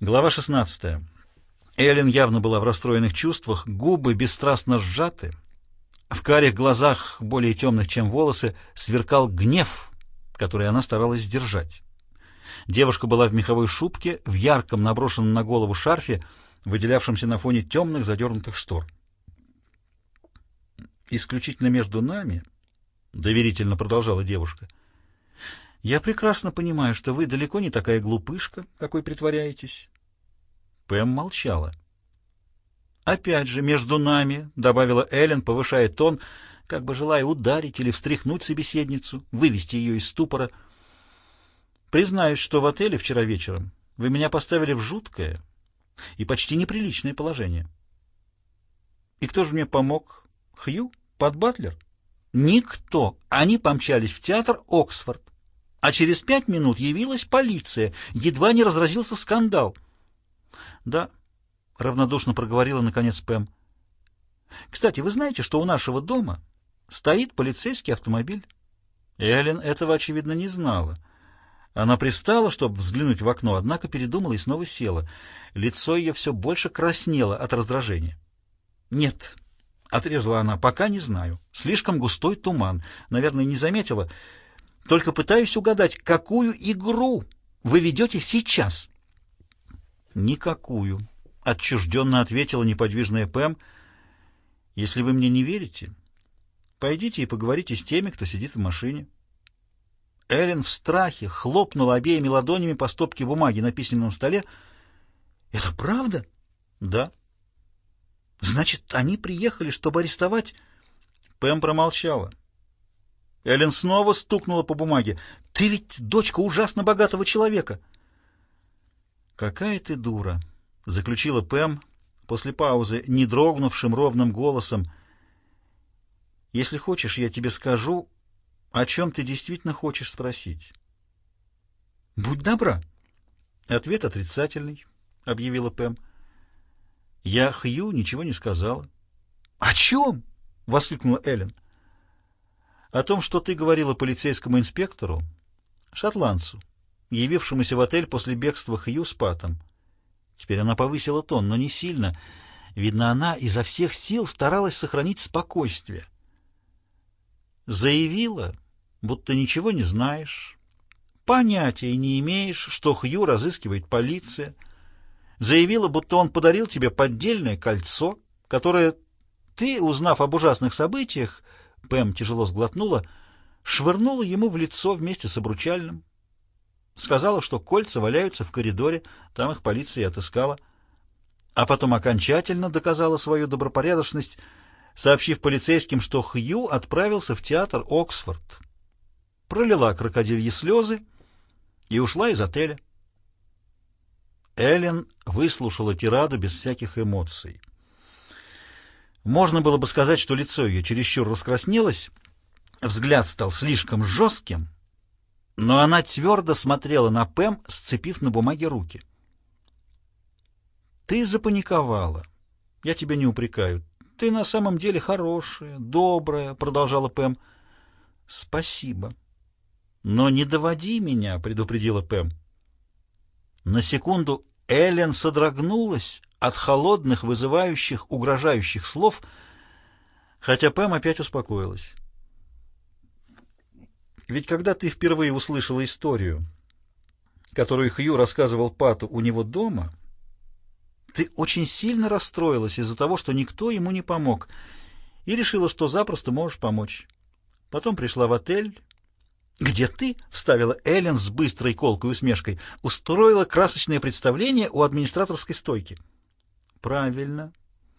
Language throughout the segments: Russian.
Глава 16. Эллен явно была в расстроенных чувствах, губы бесстрастно сжаты. В карих глазах, более темных, чем волосы, сверкал гнев, который она старалась сдержать. Девушка была в меховой шубке, в ярком наброшенном на голову шарфе, выделявшемся на фоне темных задернутых штор. «Исключительно между нами», — доверительно продолжала девушка, — я прекрасно понимаю, что вы далеко не такая глупышка, какой притворяетесь. Пэм молчала. Опять же, между нами, добавила Эллен, повышая тон, как бы желая ударить или встряхнуть собеседницу, вывести ее из ступора. Признаюсь, что в отеле вчера вечером вы меня поставили в жуткое и почти неприличное положение. И кто же мне помог? Хью? Под Батлер? Никто. Они помчались в театр Оксфорд. А через пять минут явилась полиция. Едва не разразился скандал. «Да», — равнодушно проговорила, наконец, Пэм. «Кстати, вы знаете, что у нашего дома стоит полицейский автомобиль?» Эллен этого, очевидно, не знала. Она пристала, чтобы взглянуть в окно, однако передумала и снова села. Лицо ее все больше краснело от раздражения. «Нет», — отрезала она, — «пока не знаю. Слишком густой туман. Наверное, не заметила». Только пытаюсь угадать, какую игру вы ведете сейчас?» «Никакую», — отчужденно ответила неподвижная Пэм. «Если вы мне не верите, пойдите и поговорите с теми, кто сидит в машине». Эллен в страхе хлопнула обеими ладонями по стопке бумаги на письменном столе. «Это правда?» «Да». «Значит, они приехали, чтобы арестовать...» Пэм промолчала. Эллен снова стукнула по бумаге. «Ты ведь дочка ужасно богатого человека!» «Какая ты дура!» — заключила Пэм после паузы, не дрогнувшим ровным голосом. «Если хочешь, я тебе скажу, о чем ты действительно хочешь спросить». «Будь добра!» «Ответ отрицательный», — объявила Пэм. «Я Хью ничего не сказала». «О чем?» — воскликнула Эллен. О том, что ты говорила полицейскому инспектору, шотландцу, явившемуся в отель после бегства Хью с Патом. Теперь она повысила тон, но не сильно. Видно, она изо всех сил старалась сохранить спокойствие. Заявила, будто ничего не знаешь, понятия не имеешь, что Хью разыскивает полиция. Заявила, будто он подарил тебе поддельное кольцо, которое ты, узнав об ужасных событиях, Пэм тяжело сглотнула, швырнула ему в лицо вместе с обручальным. Сказала, что кольца валяются в коридоре, там их полиция отыскала. А потом окончательно доказала свою добропорядочность, сообщив полицейским, что Хью отправился в театр Оксфорд. Пролила крокодильи слезы и ушла из отеля. Эллен выслушала тираду без всяких эмоций. Можно было бы сказать, что лицо ее чересчур раскраснелось, взгляд стал слишком жестким, но она твердо смотрела на Пэм, сцепив на бумаге руки. «Ты запаниковала. Я тебя не упрекаю. Ты на самом деле хорошая, добрая», — продолжала Пэм. «Спасибо». «Но не доводи меня», — предупредила Пэм. На секунду Эллен содрогнулась от холодных, вызывающих, угрожающих слов, хотя Пэм опять успокоилась. Ведь когда ты впервые услышала историю, которую Хью рассказывал Пату у него дома, ты очень сильно расстроилась из-за того, что никто ему не помог, и решила, что запросто можешь помочь. Потом пришла в отель, где ты, — вставила Эллен с быстрой колкой усмешкой, — устроила красочное представление у администраторской стойки. — Правильно,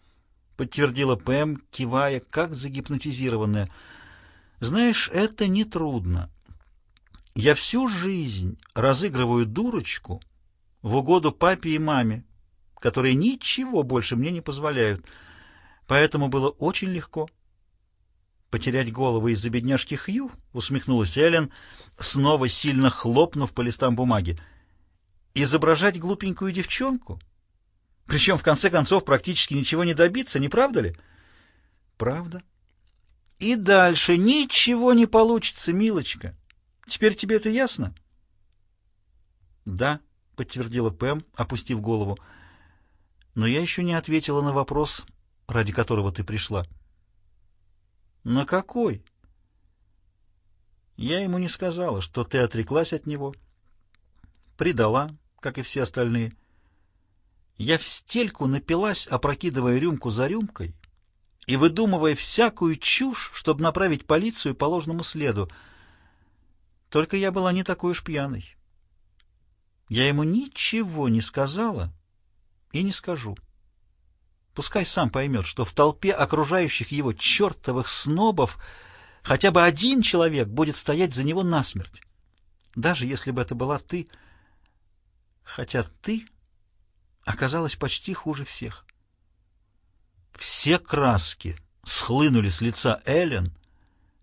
— подтвердила Пэм, кивая, как загипнотизированная. — Знаешь, это нетрудно. Я всю жизнь разыгрываю дурочку в угоду папе и маме, которые ничего больше мне не позволяют, поэтому было очень легко. — Потерять голову из-за бедняжки Хью? Усмехнулась Эллен, снова сильно хлопнув по листам бумаги. Изображать глупенькую девчонку? Причем, в конце концов, практически ничего не добиться, не правда ли? Правда. И дальше ничего не получится, милочка. Теперь тебе это ясно? Да, подтвердила Пэм, опустив голову. «Но я еще не ответила на вопрос, ради которого ты пришла». «На какой?» «Я ему не сказала, что ты отреклась от него, предала, как и все остальные. Я в стельку напилась, опрокидывая рюмку за рюмкой и выдумывая всякую чушь, чтобы направить полицию по ложному следу. Только я была не такой уж пьяной. Я ему ничего не сказала и не скажу. Пускай сам поймет, что в толпе окружающих его чертовых снобов хотя бы один человек будет стоять за него насмерть. Даже если бы это была ты, хотя ты оказалась почти хуже всех. Все краски схлынули с лица Эллен,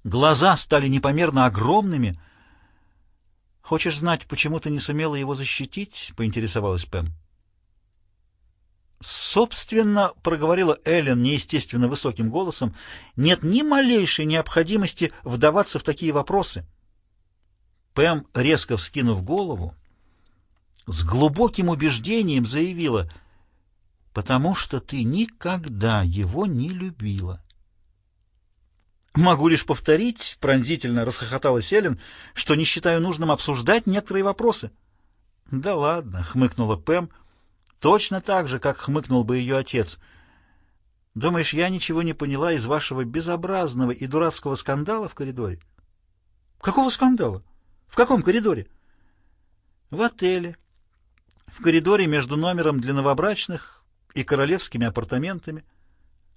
глаза стали непомерно огромными — «Хочешь знать, почему ты не сумела его защитить?» — поинтересовалась Пэм. «Собственно, — проговорила Эллен неестественно высоким голосом, — нет ни малейшей необходимости вдаваться в такие вопросы». Пэм, резко вскинув голову, с глубоким убеждением заявила, «Потому что ты никогда его не любила». «Могу лишь повторить», — пронзительно расхохоталась Эллен, «что не считаю нужным обсуждать некоторые вопросы». «Да ладно», — хмыкнула Пэм, точно так же, как хмыкнул бы ее отец. «Думаешь, я ничего не поняла из вашего безобразного и дурацкого скандала в коридоре?» «Какого скандала? В каком коридоре?» «В отеле. В коридоре между номером для новобрачных и королевскими апартаментами».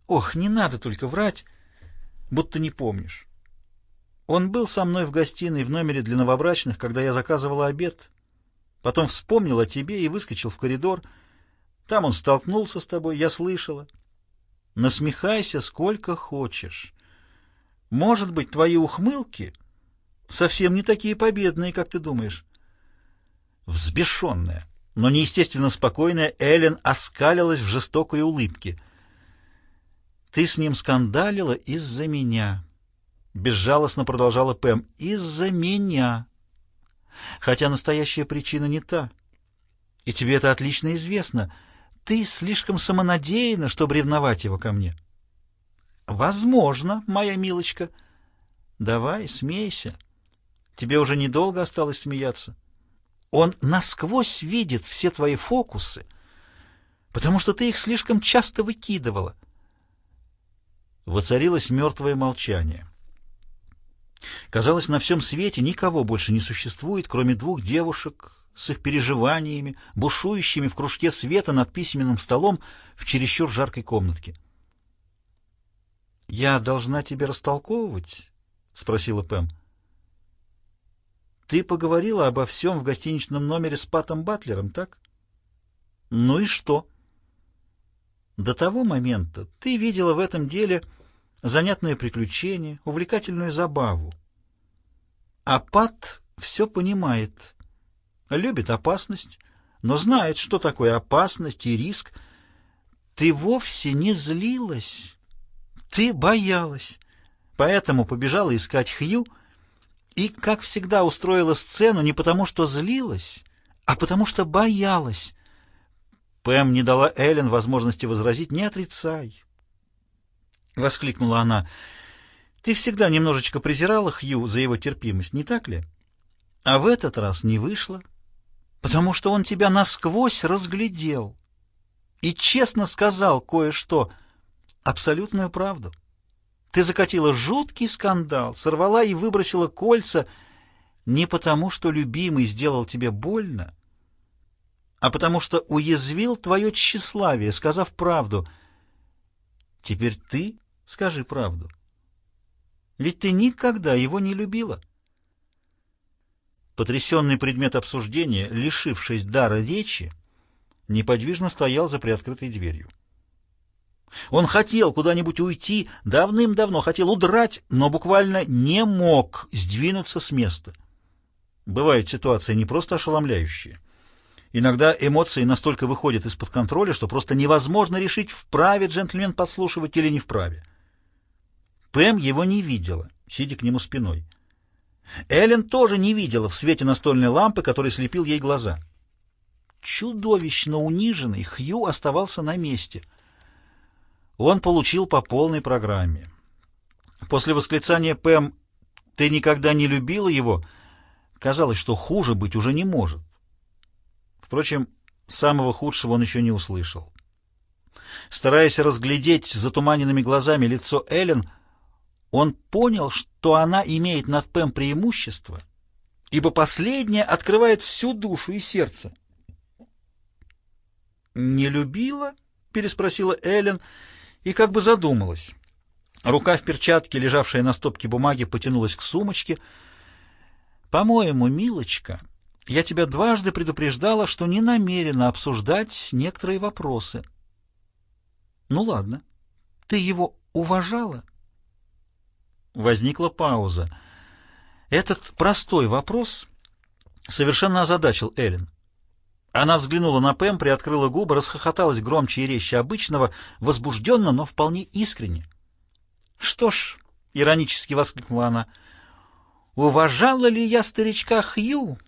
«Ох, не надо только врать!» будто не помнишь. Он был со мной в гостиной в номере для новобрачных, когда я заказывала обед. Потом вспомнил о тебе и выскочил в коридор. Там он столкнулся с тобой, я слышала. Насмехайся сколько хочешь. Может быть, твои ухмылки совсем не такие победные, как ты думаешь. Взбешенная, но неестественно спокойная, Эллен оскалилась в жестокой улыбке — ты с ним скандалила из-за меня. Безжалостно продолжала Пэм. Из-за меня. Хотя настоящая причина не та. И тебе это отлично известно. Ты слишком самонадеянна, чтобы ревновать его ко мне. Возможно, моя милочка. Давай, смейся. Тебе уже недолго осталось смеяться. Он насквозь видит все твои фокусы, потому что ты их слишком часто выкидывала. Воцарилось мертвое молчание. Казалось, на всем свете никого больше не существует, кроме двух девушек с их переживаниями, бушующими в кружке света над письменным столом в чересчур жаркой комнатке. «Я должна тебе растолковывать?» — спросила Пэм. «Ты поговорила обо всем в гостиничном номере с Патом Батлером, так?» «Ну и что?» До того момента ты видела в этом деле занятное приключение, увлекательную забаву. А Пат все понимает, любит опасность, но знает, что такое опасность и риск. Ты вовсе не злилась, ты боялась, поэтому побежала искать Хью и, как всегда, устроила сцену не потому, что злилась, а потому что боялась. Пэм не дала Эллен возможности возразить «Не отрицай!» Воскликнула она. «Ты всегда немножечко презирала Хью за его терпимость, не так ли? А в этот раз не вышло, потому что он тебя насквозь разглядел и честно сказал кое-что, абсолютную правду. Ты закатила жуткий скандал, сорвала и выбросила кольца не потому, что любимый сделал тебе больно, а потому что уязвил твое тщеславие, сказав правду. Теперь ты скажи правду. Ведь ты никогда его не любила. Потрясенный предмет обсуждения, лишившись дара речи, неподвижно стоял за приоткрытой дверью. Он хотел куда-нибудь уйти, давным-давно хотел удрать, но буквально не мог сдвинуться с места. Бывает ситуация не просто ошеломляющая, Иногда эмоции настолько выходят из-под контроля, что просто невозможно решить, вправе джентльмен подслушивать или не вправе. Пэм его не видела, сидя к нему спиной. Эллен тоже не видела в свете настольной лампы, который слепил ей глаза. чудовищно униженный, Хью оставался на месте. Он получил по полной программе. После восклицания Пэм «Ты никогда не любила его» казалось, что хуже быть уже не может. Впрочем, самого худшего он еще не услышал. Стараясь разглядеть затуманенными глазами лицо Эллен, он понял, что она имеет над Пэм преимущество, ибо последняя открывает всю душу и сердце. «Не любила?» — переспросила Эллен и как бы задумалась. Рука в перчатке, лежавшая на стопке бумаги, потянулась к сумочке. «По-моему, милочка, я тебя дважды предупреждала, что не намерена обсуждать некоторые вопросы». «Ну ладно. Ты его уважала?» Возникла пауза. Этот простой вопрос совершенно озадачил Эллен. Она взглянула на Пэм, приоткрыла губы, расхохоталась громче и резче обычного, возбужденно, но вполне искренне. «Что ж», — иронически воскликнула она, — «уважала ли я старичка Хью?»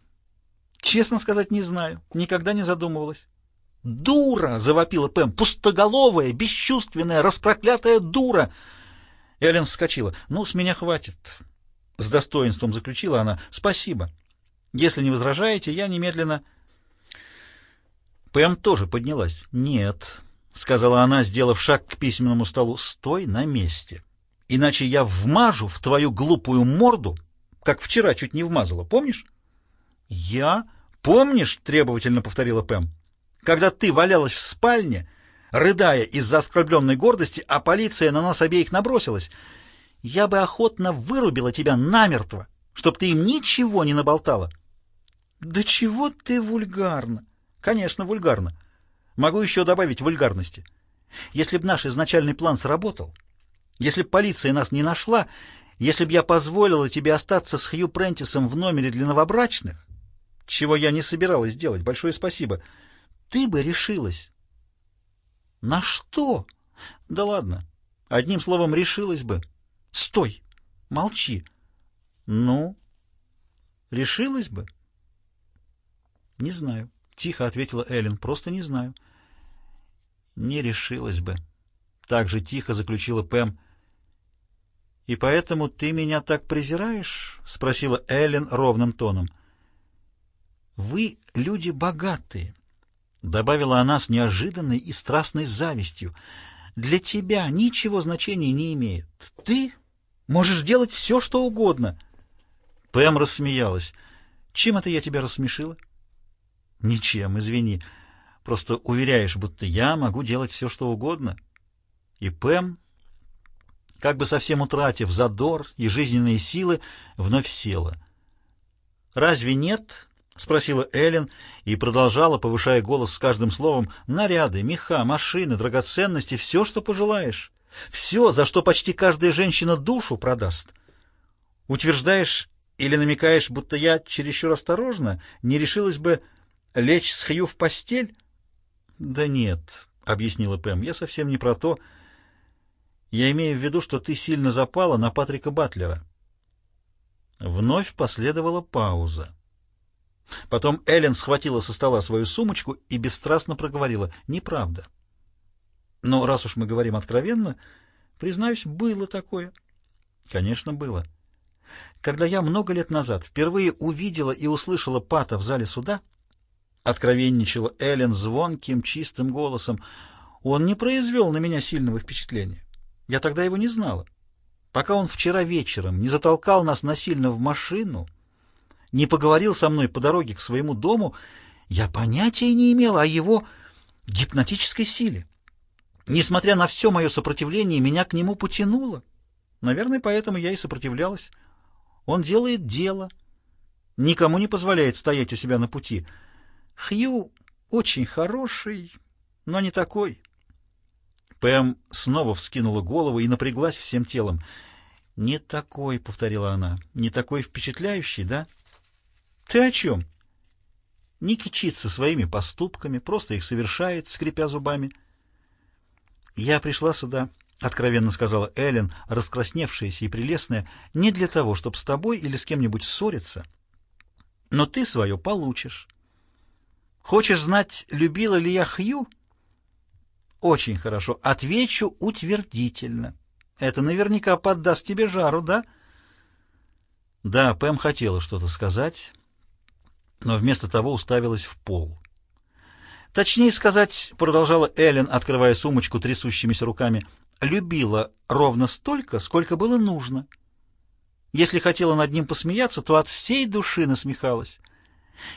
«Честно сказать, не знаю, никогда не задумывалась». «Дура!» — завопила Пэм. «Пустоголовая, бесчувственная, распроклятая дура!» Эллен вскочила. «Ну, с меня хватит». С достоинством заключила она. «Спасибо. Если не возражаете, я немедленно...» Пэм тоже поднялась. «Нет», — сказала она, сделав шаг к письменному столу, — «стой на месте. Иначе я вмажу в твою глупую морду, как вчера чуть не вмазала, помнишь?» «Я? Помнишь?» — требовательно повторила Пэм. «Когда ты валялась в спальне, рыдая из-за оскорбленной гордости, а полиция на нас обеих набросилась, я бы охотно вырубила тебя намертво, чтоб ты им ничего не наболтала». «Да чего ты вульгарна!» Конечно, вульгарно. Могу еще добавить вульгарности. Если б наш изначальный план сработал, если б полиция нас не нашла, если б я позволила тебе остаться с Хью Прентисом в номере для новобрачных, чего я не собиралась делать, большое спасибо, ты бы решилась. На что? Да ладно. Одним словом, решилась бы. Стой! Молчи. Ну? Решилась бы? Не знаю. — тихо ответила Эллен. «Просто не знаю». «Не решилась бы». Так же тихо заключила Пэм. «И поэтому ты меня так презираешь?» — спросила Эллен ровным тоном. «Вы люди богатые», — добавила она с неожиданной и страстной завистью. «Для тебя ничего значения не имеет. Ты можешь делать все, что угодно». Пэм рассмеялась. «Чем это я тебя рассмешила?» Ничем, извини. Просто уверяешь, будто я могу делать все, что угодно. И Пэм, как бы совсем утратив задор и жизненные силы, вновь села. «Разве нет?» — спросила Эллен и продолжала, повышая голос с каждым словом, «наряды, меха, машины, драгоценности, все, что пожелаешь. Все, за что почти каждая женщина душу продаст. Утверждаешь или намекаешь, будто я чересчур осторожна, не решилась бы Лечь с Хью в постель? Да нет, объяснила Пэм, я совсем не про то. Я имею в виду, что ты сильно запала на Патрика Батлера. Вновь последовала пауза. Потом Эллен схватила со стола свою сумочку и бесстрастно проговорила. «Неправда. Но раз уж мы говорим откровенно, признаюсь, было такое». «Конечно, было. Когда я много лет назад впервые увидела и услышала Пата в зале суда, Откровенничала Эллен звонким, чистым голосом. Он не произвел на меня сильного впечатления. Я тогда его не знала. Пока он вчера вечером не затолкал нас насильно в машину, не поговорил со мной по дороге к своему дому, я понятия не имела о его гипнотической силе. Несмотря на все мое сопротивление, меня к нему потянуло. Наверное, поэтому я и сопротивлялась. Он делает дело, никому не позволяет стоять у себя на пути — Хью очень хороший, но не такой. Пэм снова вскинула голову и напряглась всем телом. «Не такой», — повторила она, — «не такой впечатляющий, да?» «Ты о чем?» «Не кичится своими поступками, просто их совершает, скрипя зубами». «Я пришла сюда», — откровенно сказала Эллен, раскрасневшаяся и прелестная, «не для того, чтобы с тобой или с кем-нибудь ссориться, но ты свое получишь». Хочешь знать, любила ли я Хью? Очень хорошо. Отвечу утвердительно. Это наверняка поддаст тебе жару, да? Да, Пэм хотела что-то сказать, но вместо того уставилась в пол. Точнее сказать, продолжала Эллен, открывая сумочку трясущимися руками, любила ровно столько, сколько было нужно. Если хотела над ним посмеяться, то от всей души насмехалась.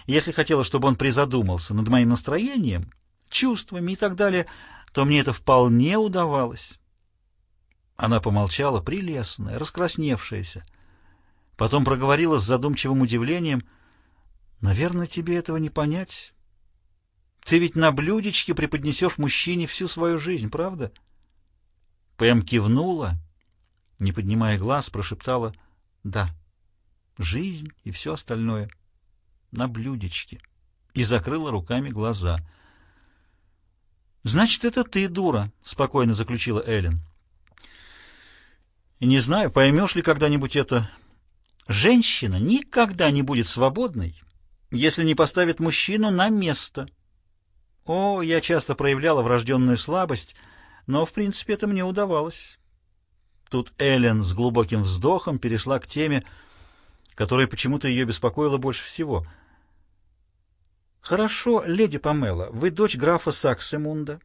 Если хотела, чтобы он призадумался над моим настроением, чувствами и так далее, то мне это вполне удавалось. Она помолчала, прелестная, раскрасневшаяся. Потом проговорила с задумчивым удивлением. «Наверное, тебе этого не понять. Ты ведь на блюдечке преподнесешь мужчине всю свою жизнь, правда?» Пэм кивнула, не поднимая глаз, прошептала «Да, жизнь и все остальное» на блюдечке и закрыла руками глаза. «Значит, это ты, дура», — спокойно заключила Эллен. «Не знаю, поймешь ли когда-нибудь это. Женщина никогда не будет свободной, если не поставит мужчину на место. О, я часто проявляла врожденную слабость, но, в принципе, это мне удавалось». Тут Эллен с глубоким вздохом перешла к теме, которая почему-то ее беспокоила больше всего — «Хорошо, леди Памела, вы дочь графа Саксемунда.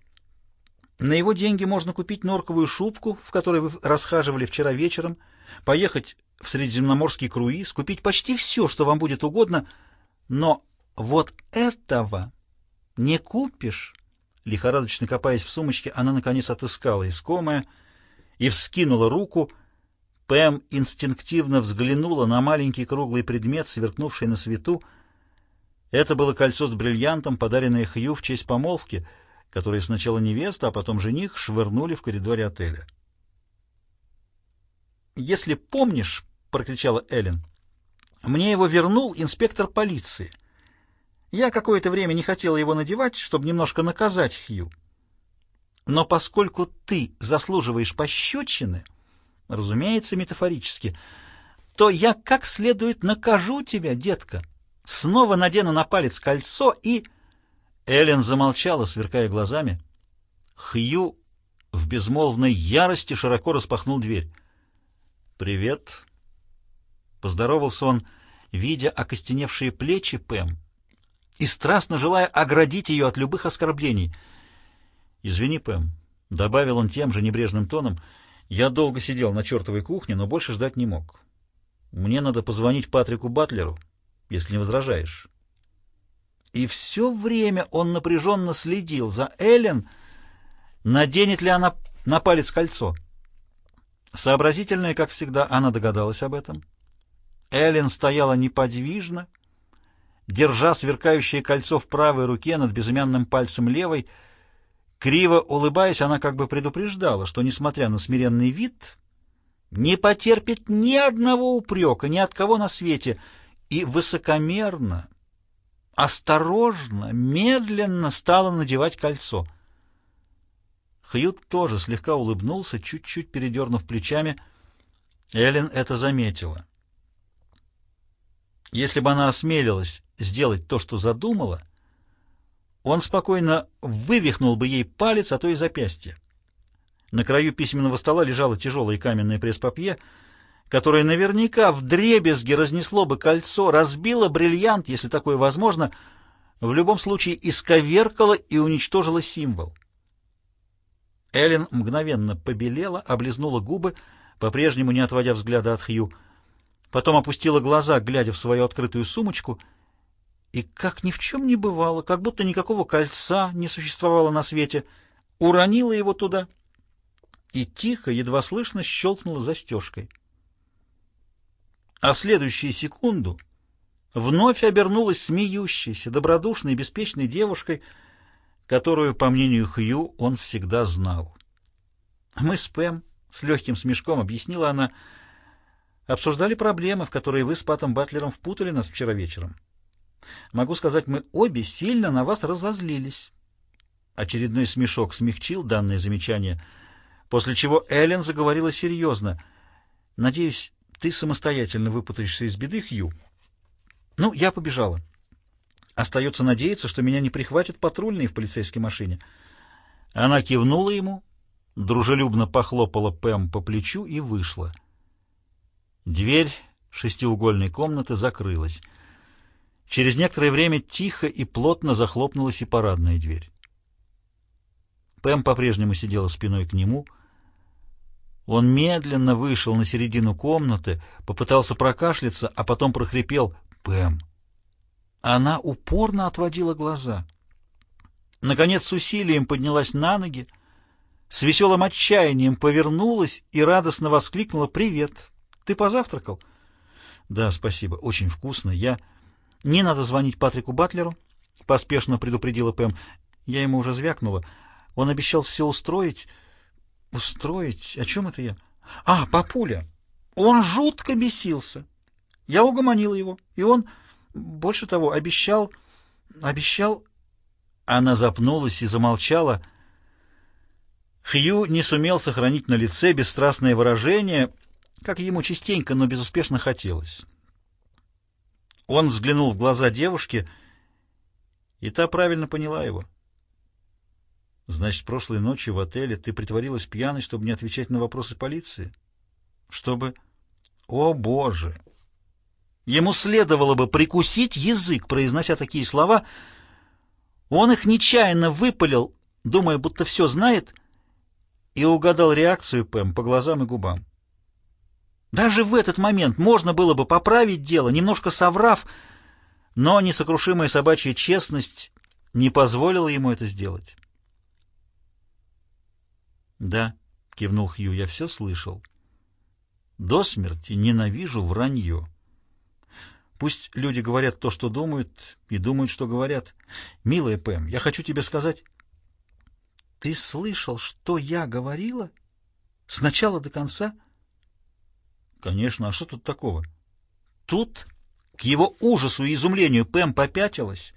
На его деньги можно купить норковую шубку, в которой вы расхаживали вчера вечером, поехать в средиземноморский круиз, купить почти все, что вам будет угодно, но вот этого не купишь». Лихорадочно копаясь в сумочке, она, наконец, отыскала искомое и вскинула руку. Пэм инстинктивно взглянула на маленький круглый предмет, сверкнувший на свету, это было кольцо с бриллиантом, подаренное Хью в честь помолвки, которое сначала невеста, а потом жених швырнули в коридоре отеля. «Если помнишь», — прокричала Эллен, — «мне его вернул инспектор полиции. Я какое-то время не хотела его надевать, чтобы немножко наказать Хью. Но поскольку ты заслуживаешь пощечины, разумеется, метафорически, то я как следует накажу тебя, детка» снова надену на палец кольцо и... Эллен замолчала, сверкая глазами. Хью в безмолвной ярости широко распахнул дверь. «Привет!» Поздоровался он, видя окостеневшие плечи Пэм и страстно желая оградить ее от любых оскорблений. «Извини, Пэм», — добавил он тем же небрежным тоном, — «я долго сидел на чертовой кухне, но больше ждать не мог. Мне надо позвонить Патрику Батлеру если не возражаешь. И все время он напряженно следил за Эллен, наденет ли она на палец кольцо. Сообразительная, как всегда, она догадалась об этом. Эллен стояла неподвижно, держа сверкающее кольцо в правой руке над безымянным пальцем левой. Криво улыбаясь, она как бы предупреждала, что, несмотря на смиренный вид, не потерпит ни одного упрека ни от кого на свете — и высокомерно, осторожно, медленно стала надевать кольцо. Хьют тоже слегка улыбнулся, чуть-чуть передернув плечами. Эллен это заметила. Если бы она осмелилась сделать то, что задумала, он спокойно вывихнул бы ей палец, а то и запястье. На краю письменного стола лежало тяжелое каменное пресс-папье — которое наверняка в дребезги разнесло бы кольцо, разбило бриллиант, если такое возможно, в любом случае исковеркало и уничтожило символ. Эллен мгновенно побелела, облизнула губы, по-прежнему не отводя взгляда от Хью, потом опустила глаза, глядя в свою открытую сумочку, и, как ни в чем не бывало, как будто никакого кольца не существовало на свете, уронила его туда и тихо, едва слышно щелкнула застежкой а в следующую секунду вновь обернулась смеющейся, добродушной, беспечной девушкой, которую, по мнению Хью, он всегда знал. Мы с Пэм, с легким смешком объяснила она, обсуждали проблемы, в которые вы с Патом Батлером впутали нас вчера вечером. Могу сказать, мы обе сильно на вас разозлились. Очередной смешок смягчил данное замечание, после чего Эллен заговорила серьезно. Надеюсь, ты самостоятельно выпутаешься из беды, Хью. Ну, я побежала. Остается надеяться, что меня не прихватят патрульные в полицейской машине. Она кивнула ему, дружелюбно похлопала Пэм по плечу и вышла. Дверь шестиугольной комнаты закрылась. Через некоторое время тихо и плотно захлопнулась и парадная дверь. Пэм по-прежнему сидела спиной к нему. Он медленно вышел на середину комнаты, попытался прокашляться, а потом прохрипел «Пэм». Она упорно отводила глаза. Наконец с усилием поднялась на ноги, с веселым отчаянием повернулась и радостно воскликнула «Привет! Ты позавтракал?» «Да, спасибо. Очень вкусно. Я...» «Не надо звонить Патрику Батлеру», — поспешно предупредила Пэм. Я ему уже звякнула. Он обещал все устроить. Устроить? О чем это я? А, папуля. Он жутко бесился. Я угомонила его, и он, больше того, обещал... Обещал... Она запнулась и замолчала. Хью не сумел сохранить на лице бесстрастное выражение, как ему частенько, но безуспешно хотелось. Он взглянул в глаза девушки, и та правильно поняла его. Значит, прошлой ночью в отеле ты притворилась пьяной, чтобы не отвечать на вопросы полиции? Чтобы... О, Боже! Ему следовало бы прикусить язык, произнося такие слова. Он их нечаянно выпалил, думая, будто все знает, и угадал реакцию Пэм по глазам и губам. Даже в этот момент можно было бы поправить дело, немножко соврав, но несокрушимая собачья честность не позволила ему это сделать. «Да», — кивнул Хью, — «я все слышал. До смерти ненавижу вранье. Пусть люди говорят то, что думают, и думают, что говорят. Милая Пэм, я хочу тебе сказать...» «Ты слышал, что я говорила? С начала до конца?» «Конечно, а что тут такого?» Тут, к его ужасу и изумлению, Пэм попятилась.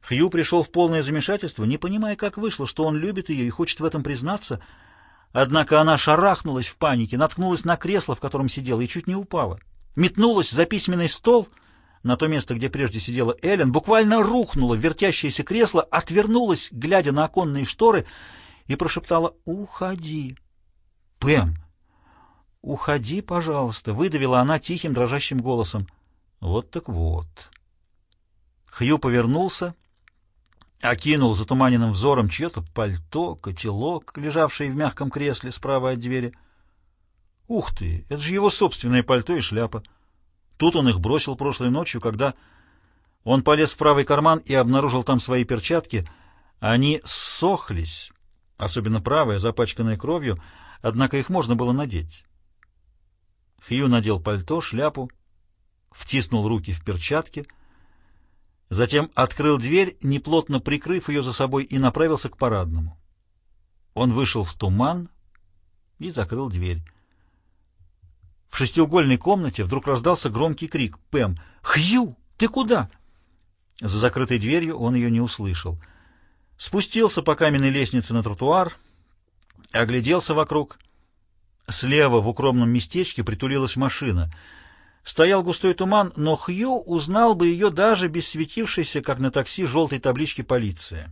Хью пришел в полное замешательство, не понимая, как вышло, что он любит ее и хочет в этом признаться. Однако она шарахнулась в панике, наткнулась на кресло, в котором сидела, и чуть не упала. Метнулась за письменный стол на то место, где прежде сидела Эллен, буквально рухнула в вертящееся кресло, отвернулась, глядя на оконные шторы, и прошептала «Уходи». «Пэм, уходи, пожалуйста», — выдавила она тихим дрожащим голосом. «Вот так вот». Хью повернулся окинул затуманенным взором чье-то пальто, котелок, лежавший в мягком кресле справа от двери. Ух ты, это же его собственное пальто и шляпа. Тут он их бросил прошлой ночью, когда он полез в правый карман и обнаружил там свои перчатки. Они ссохлись, особенно правая, запачканная кровью, однако их можно было надеть. Хью надел пальто, шляпу, втиснул руки в перчатки — Затем открыл дверь, неплотно прикрыв ее за собой, и направился к парадному. Он вышел в туман и закрыл дверь. В шестиугольной комнате вдруг раздался громкий крик. «Пэм! Хью! Ты куда?» За закрытой дверью он ее не услышал. Спустился по каменной лестнице на тротуар, огляделся вокруг. Слева в укромном местечке притулилась машина — Стоял густой туман, но Хью узнал бы ее даже без светившейся, как на такси, желтой таблички «Полиция».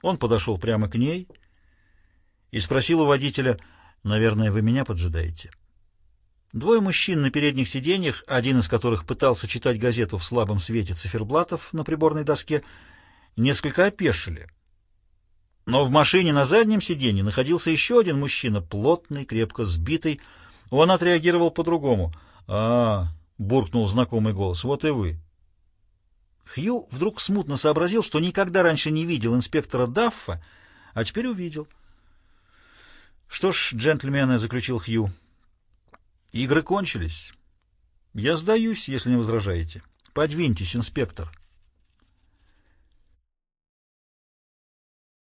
Он подошел прямо к ней и спросил у водителя, «Наверное, вы меня поджидаете?» Двое мужчин на передних сиденьях, один из которых пытался читать газету в слабом свете циферблатов на приборной доске, несколько опешили. Но в машине на заднем сиденье находился еще один мужчина, плотный, крепко сбитый. Он отреагировал по-другому — «А, — буркнул знакомый голос, — вот и вы». Хью вдруг смутно сообразил, что никогда раньше не видел инспектора Даффа, а теперь увидел. «Что ж, джентльмены, — заключил Хью, — игры кончились. Я сдаюсь, если не возражаете. Подвиньтесь, инспектор».